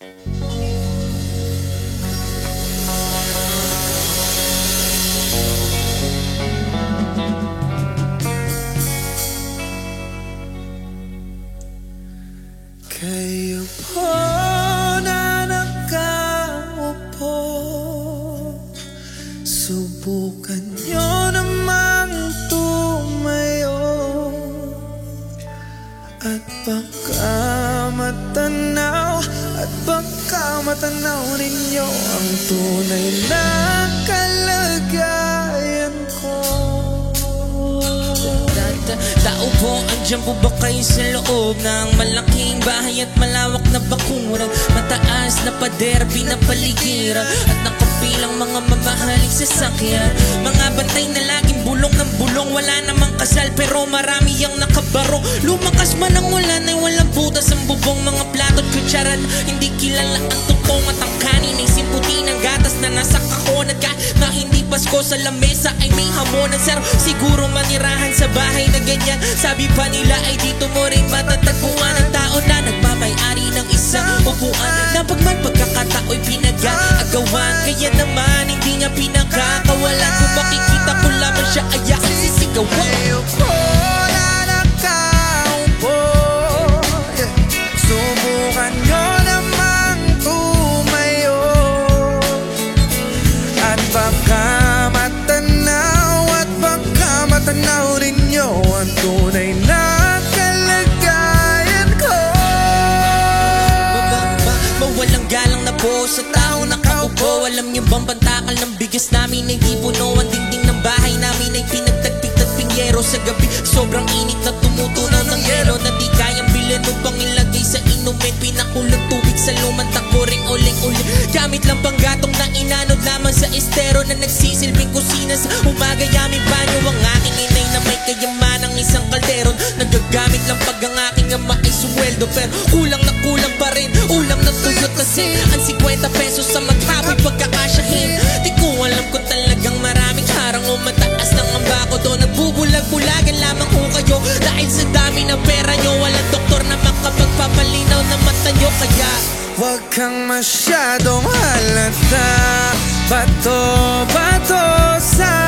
you Mataas na At nakapilang mga mamahaling sasakyan. Mga bantay na laging bulong ng bulong Wala namang kasal pero marami ang nakabarong Lumakas man ang ulan ay walang butas ang bubong Mga plato at kutsaran, hindi kilala ang tutong At ang kanin ay simputi ng gatas na nasa kahon. At kahit na hindi Pasko sa lamesa ay may hamonan Sir, siguro manirahan sa bahay na ganyan. Sabi pa nila ay dito mo rin matatagpuan Ang tao na nagmamay-ari ng isang upuan. Na pag may pagkakatao'y pinag-aagawan Kaya naman hindi niya pinakakawalan. Kung makikita ko lamang siya ay sisigawan Kayo po sobrang init na tumutunaw ng yelo Na di kayang bilhin. Upang ilagay sa inumin Pinakulong tubig sa lumang takuring uling-uli Gamit lang pang gatong na inanod lamang sa estero Na nagsisilbing kusina sa umaga yaming banyo. Ang aking inay na may kayamanang isang kalderon. Nagagamit lang pag ang aking ama ay suweldo Pero kulang na kulang pa rin. Ulam na tuyot kasi Ang 50 pesos sa maghaboy pagkakasyahin. Di ko Huwag kang masyadong halata. Bato, bato sa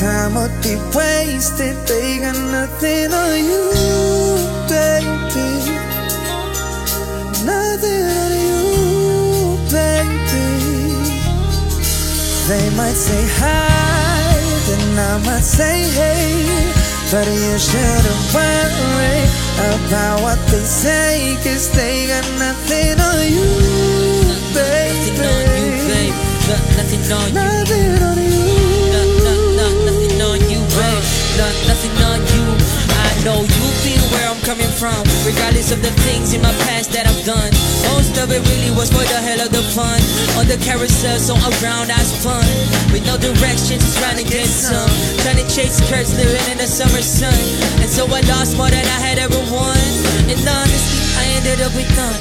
time would be wasted. They got nothing on you, baby. Nothing on you, baby. They might say hi, then I might say hey. But you shouldn't worry about what they say, cause they got nothing on you, baby. Nothing on you, baby. Got Nothing on you Nothing Not, nothing on you. I know you feel where I'm coming from, regardless of the things in my past that I've done. Most of it really was for the hell of the fun. On the carousel, so around I was fun. With no direction, just trying to get some. Trying to chase skirts, living in the summer sun. And so I lost more than I had ever won. And honestly, I ended up with none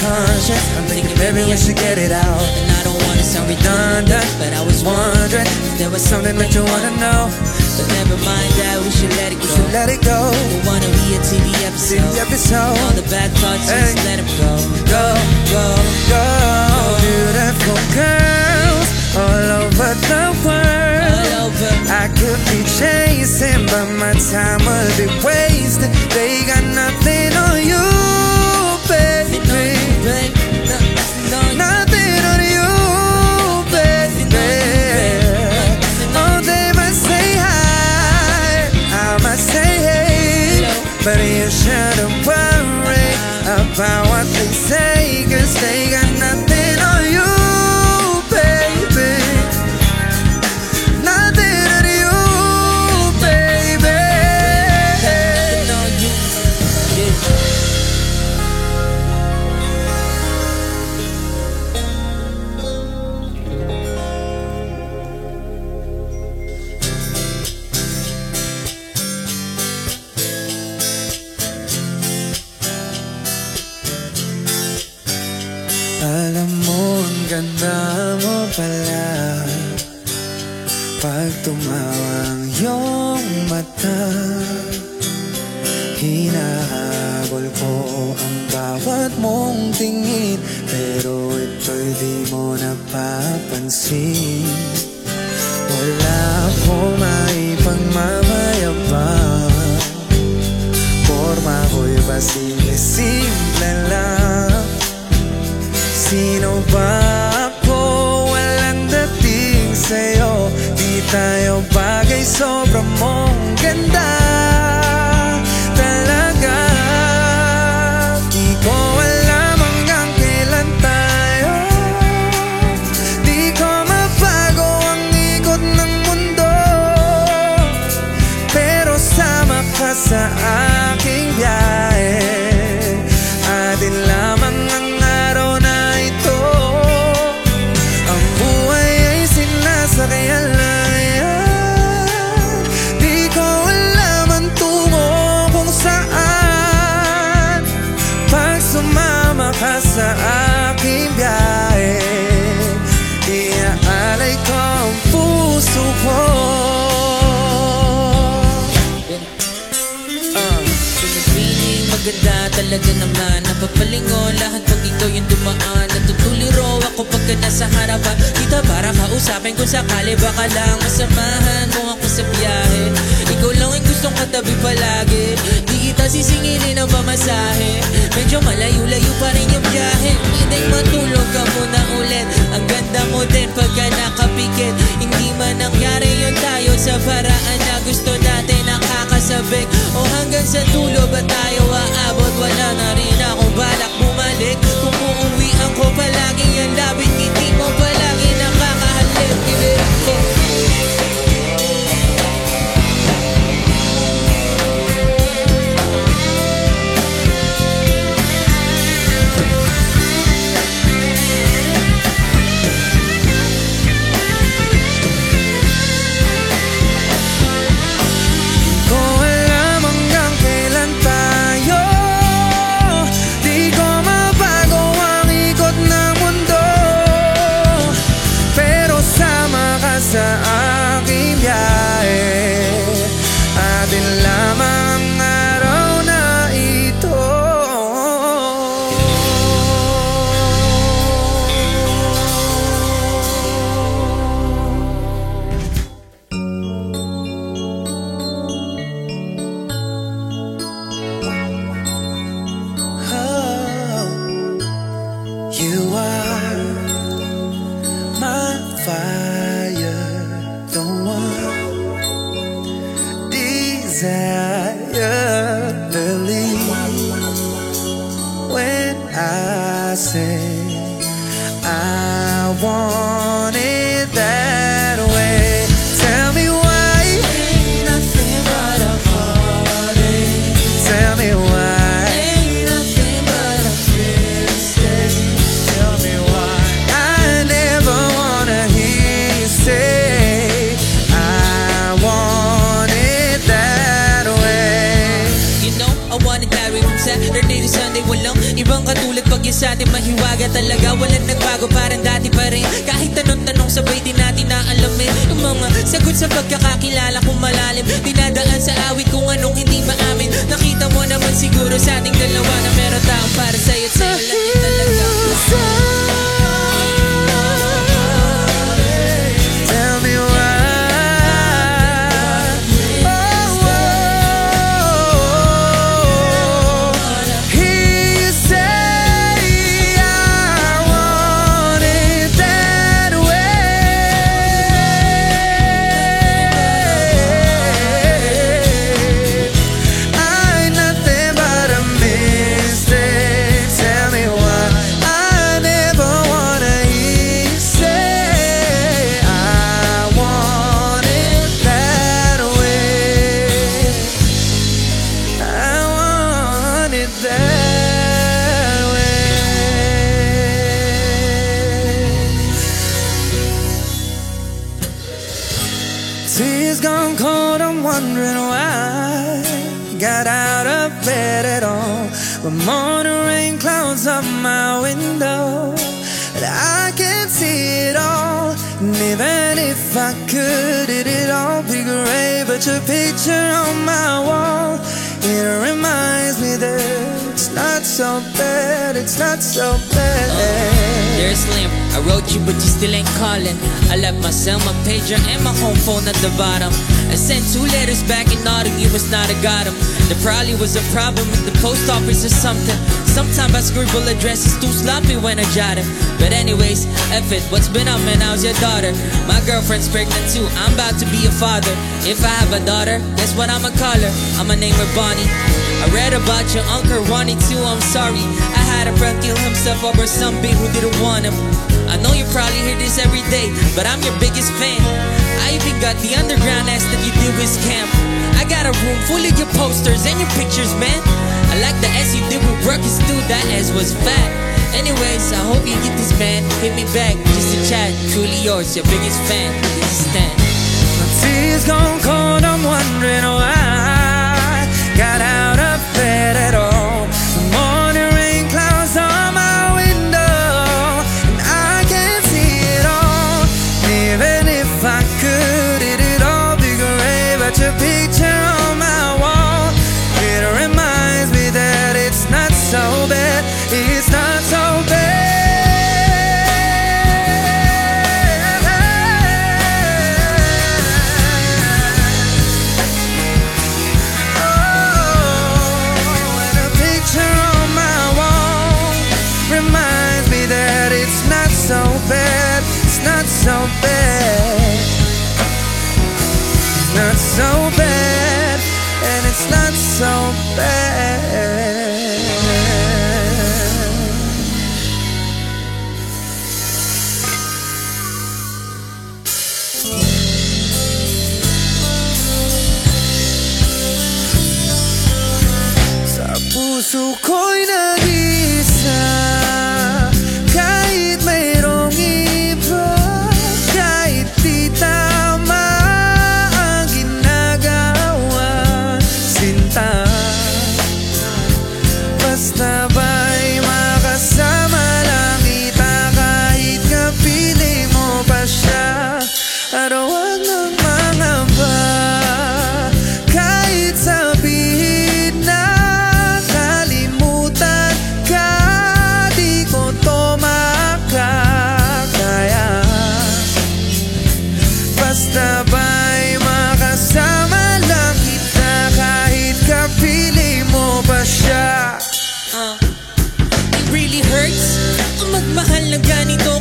conscience. I'm thinking maybe we should get it out. And I don't wanna sound redundant But I was wondering if there was something that you wanna know. But never mind that, we should let it go We should let it go. But wanna be a TV episode, TV episode. All the bad thoughts, hey. just let them go. Go, go, go. Beautiful girls all over the world. Over. I could be chasing, but my time would be wasted. They got nothing on you. found Di mo napapansin. Wala ganda talaga naman. Napapalingo lahat pag ikaw yung dumaan. Natutuliro ako pagka nasa harapan Kita para kausapin kung sakali Baka lang masamahan mo ako sa biyahe. Ikaw lang ang gustong katabi palagi. Di kita sisingilin ang pamasahe. Medyo malayo-layo pa rin yung biyahe. Pwedeng matulog ka muna ulit. Ang ganda mo din pagka nakapikit. Hindi man nangyari yon tayo sa paraan na gusto natin lamig O hanggang sa dulo ba tayo aabot? Wala na rin akong balak bumalik. Kung uuwi ako palaging ang labi of bed at all. But morning rain clouds up my window, and I can't see it all. And even if I could, it'd all be great. But your picture on my wall, it reminds me that it's not so bad, it's not so bad. There's Slim, I wrote you but you still ain't calling. I left my cell, my pager and my home phone at the bottom. I sent two letters back and all of you must not have got them There probably was a problem at the post office or something. Sometimes I scribble addresses too sloppy when I jot them But anyways, F it, what's been up man, how's your daughter? My girlfriend's pregnant too, I'm about to be a father. If I have a daughter, guess what I'ma call her? I'ma name her Bonnie. I read about your uncle Ronnie too, I'm sorry. I had a kill himself over some bitch who didn't want him. I know you probably hear this every day, but I'm your biggest fan. I even got the underground ass that you did with camp. I got a room full of your posters and your pictures, man. I like the ass you did with Ruckus too, that ass was fat. Anyways, I hope you get this man. Hit me back, just to chat. Truly yours, your biggest fan. This is Stan My tea's gone cold, I'm wondering why. Got out It's not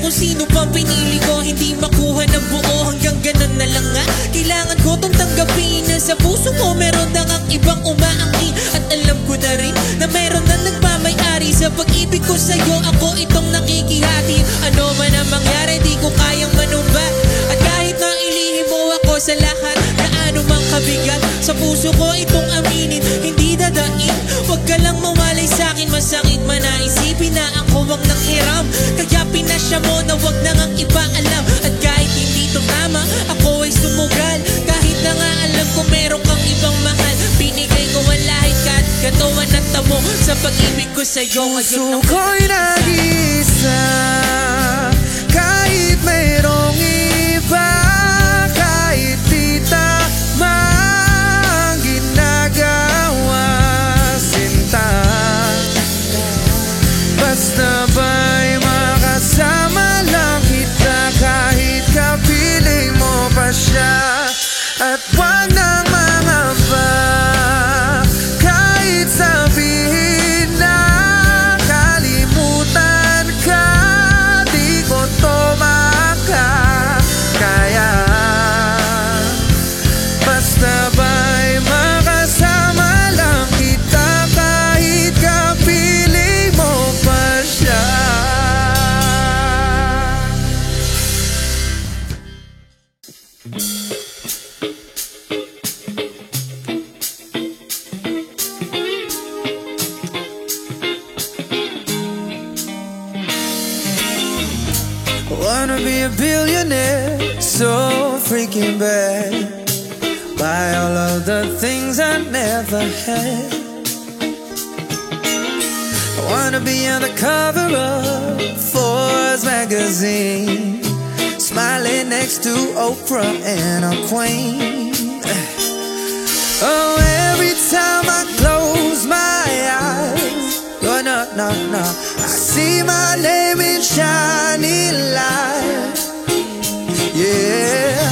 Kung sino pang pinili ko. Hindi makuha ng buo Hanggang ganun na lang nga Kailangan ko tong tanggapin Na sa puso ko meron na ngang ibang umaangkin. At alam ko na rin Na meron na nagmamayari. Sa pag-ibig ko sa'yo Ako itong nakikihati. Ano man ang mangyari Di ko kayang manumba At kahit na ilihim mo ako sa lahat Na ano mang kabigat Sa puso ko itong aminin. Hindi dadain. Huwag ka lang mawalay sa'kin. Masakit man na Pinasya mo na wag na ngang iba alam At kahit hindi to tama Ako ay sumugal. Kahit na nga alam ko meron kang ibang mahal Binigay ko ang lahit ka at katawan at tamo Sa pag-ibig ko sa'yo. Puso ko'y nag-isa Kahit mayroong I wanna be a billionaire so freaking bad Buy all of the things I never had. I wanna be on the cover of Forbes magazine, smiling next to a queen. Oh, every time I close my eyes, oh no, no, no, I see my name in shining light. Yeah,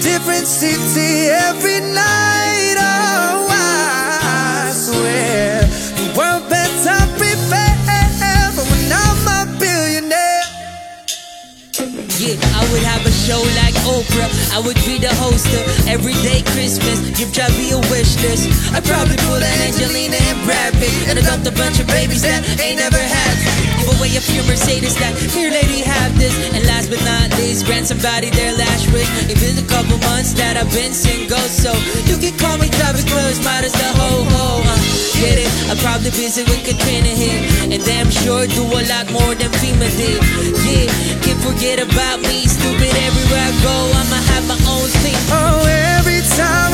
different city every night. Oh, I swear the world better prepare when I'm a billionaire. Yeah, I would have a show like Oprah. I would be the host of Everyday Christmas. Give Javi a wish list. I'd probably pull an Angelina and Brad Pitt and adopt a bunch of babies that ain't never had. Give away a few Mercedes that here, lady, have this. And last but not least, grant somebody their last wish. It's been a couple months that I've been single, so you can call me Travis Close, might as the ho ho. Uh, get it? I'm probably busy with Katrina here, and damn sure do a lot more than FEMA did. Yeah, can't forget about me, stupid. Everywhere I go, I'ma have my own thing. Oh, every time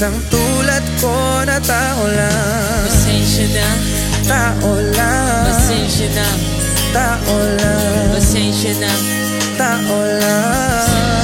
natularan ng sang tulad ko na tao lang? pasensya na, Tao lang. Pasensya na, Tao lang. Pasensya na. Tao lang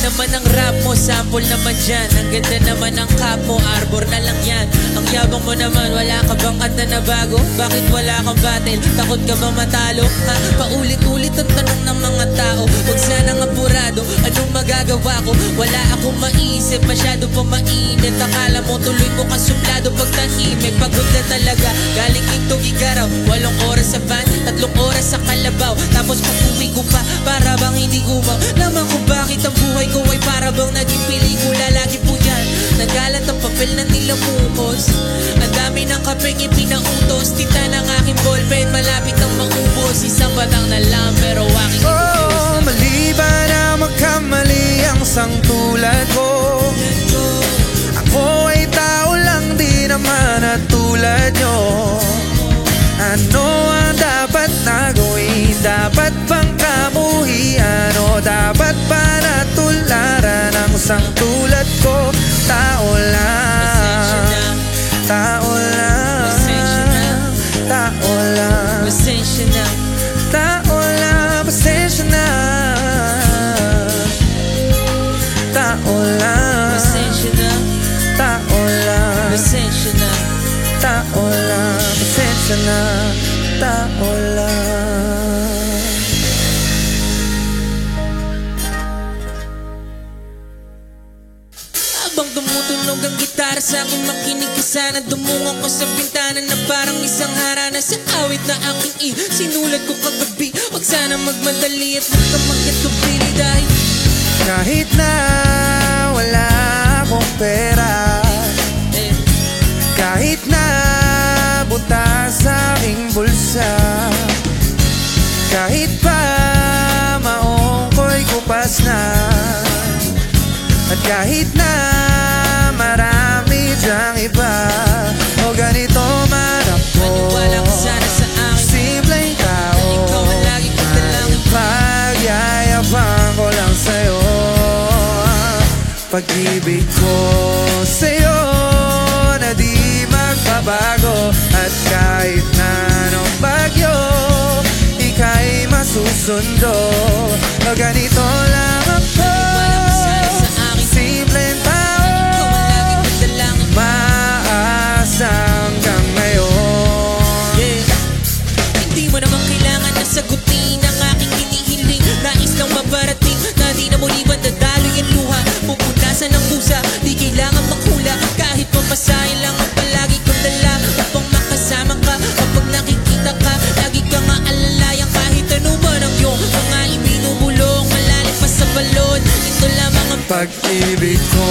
naman ang rap mo, sample naman dyan. Ang ganda naman ng cap mo, arbor na lang yan. Ang yabang mo naman, wala ka bang kanta na bago? Bakit wala kang battle? Takot ka bang matalo? Ha? Paulit-ulit ang tanong ng mga tao. Huwag sanang apurado, anong magagawa ko? Wala akong maisip, masyado pa mainit. Akala mo tuloy mo kasuplado pag tahimik. Pagod na talaga, galing ito gigaraw Walong oras sa van, tatlong oras sa kalabaw. Tapos pag uwi ko pa, para bang hindi gumaw Laman ko bakit ang buhay ko ay para bang naging pelikula. Lagi po yan, nagalat ang papel na nilamukos Ang dami ng kapeng ipinautos Tita ng aking ballpen, malapit ang maubos. Isang batang na lang, pero aking Oh, mali ba na magkamali ang sang natularan ang sang tulad ko? Tao lang Tao lang. Tao lang pasensya na Tao lang, pasensya na Tao lang, Pasensya na, tao lang pasensya na Tao lang, pasensya na Tao lang Habang tumutunog ang gitara sa akin makinig ka sana. Dumungan ko sa bintana na parang isang harana Sa awit na aking i Sinulat ko kagabi. Huwag sana magmadali at huwag ka magkatubili Dahil Kahit na wala akong pera Kahit na buta sa aking bulsa Kahit pa maong ko'y kupas na At kahit na sadyang iba. O ganito man ako. Maniwala sana sa akin. Simpleng tao. Na ikaw ang lagi ko dalangin. Pagyayabang ko lang sa'yo. Pag-ibig ko sa'yo Na di magbabago. At kahit na anong bagyo Ika'y masusundo. O ganito lang ako. pag-ibig ko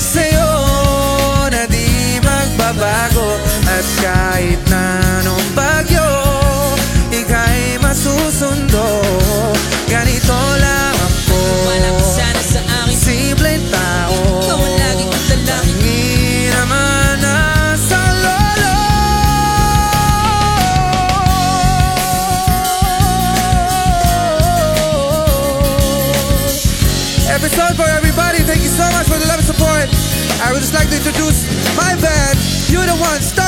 sa'yo na di magbabago. stop.